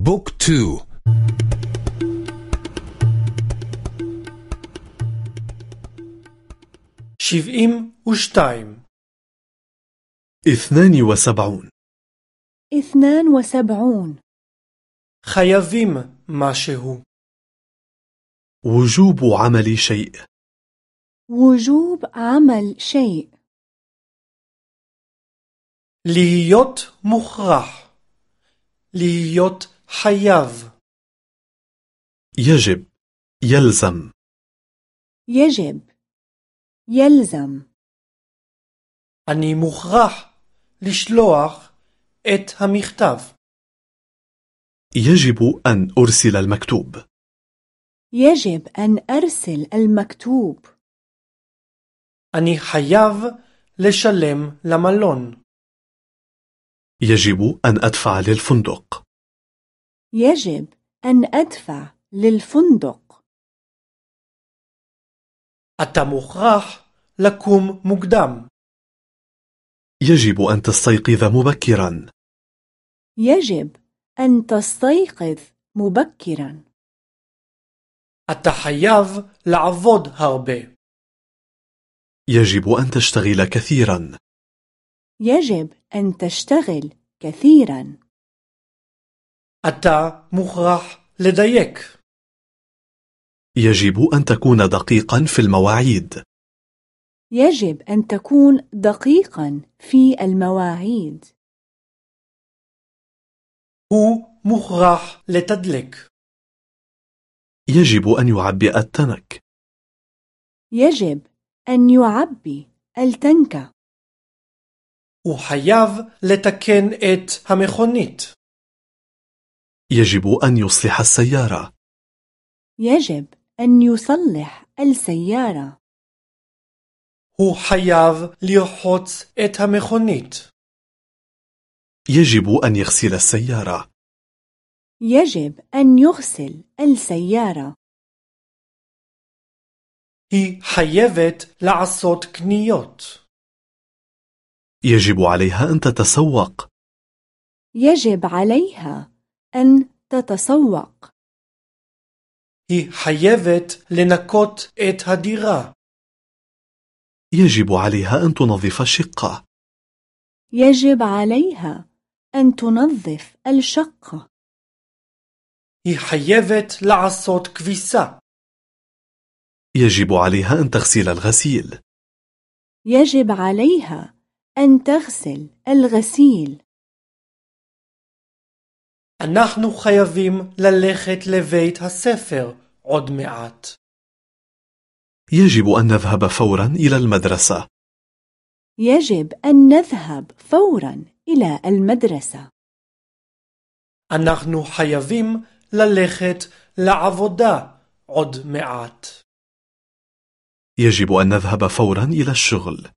بوك تو שבעים ושתיים اثنان وسبعون اثنان وسبعون חייבים משהו وجوب عمل شيء وجوب عمل شيء להיות מוכרח להיות חייב يجب يلزم يجب يلزم אני מוכרח לשלוח את המכתב يجب أن أرسل المكتوب يجب أن أرسل المكتوب אני חייב לשלם למלון يجب أن أدفع للفندق يجب أن أدفع للفندق. التمخاح لكم مقدم. يجب أن تستيقظ مبكرا. يجب أن تستيقظ مبكرا. التحياظ لعفود هربي يجب أن تشتغل كثيرا. يجب أن تشتغل كثيرا. أتا مخرح لديك يجب أن تكون دقيقا في المواعيد. يجب أن تكون دقيقا في المواعيد. هو مخرح لتدلك. يجب أن يعبئ التنك. يجب أن يعبي التنك. وحياف لتكن إت هميخونيت يجب أن يصلح السيارة يجب أن يصلح السيارة הוא חייב לרחוץ את המכונית يجب أن يغسل السيارة يجب أن يغسل السيارة היא חייבת לעשות קניות يجب عليها أن تتسوق يجب عليها أن تتسوق היא חייבת לנקות את הדירה يجب عليها أن تنظف الشقة يجب عليها أن تنظف الشقة היא חייבת לעשות כביסה يجب عليها أن تغسل الغسيل يجب عليها أن تغسل الغسيل אנחנו חייבים ללכת לבית הספר עוד מעט. يجب أن نذهب فورا إلى المدرسة يجب أن نذهب فورا إلى المدرسة אנחנו חייבים ללכת לעבודה עוד מעט. يجب أن نذهب فورا إلى الشغل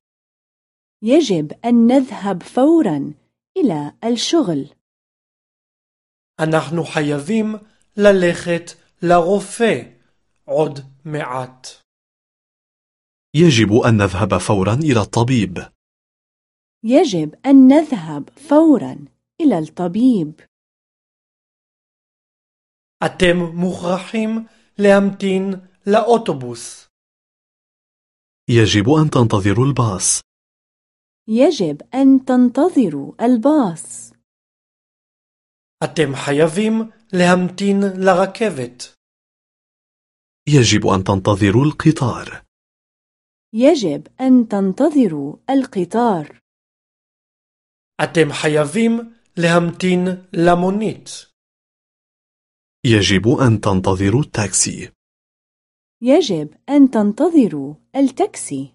يجب أن نذهب فورا إلى الشغل אנחנו חייבים ללכת לרופא עוד מעט. يجب أن نذهب فورا إلى الطبيب يجب أن نذهب فورا إلى الطبيب אתם מוכרחים להמתין לאוטובוס. يجب أن تنتظروا الباص يجب أن تنتظروا الباص אתם חייבים להמתין לרכבת. يجب أن تنتظروا القطار يجب أن تنتظروا القطار אתם חייבים להמתין למונית. يجب أن تنتظروا التاكسي يجب أن تنتظروا التاكسي